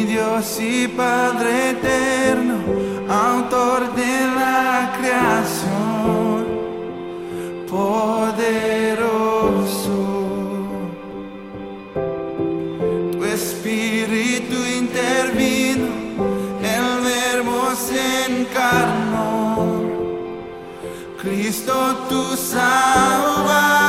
Dios y Padre eterno, autor de la creación, poderoso. Tu espíritu intervino, el verbo se encarnó. Cristo tu Salvador.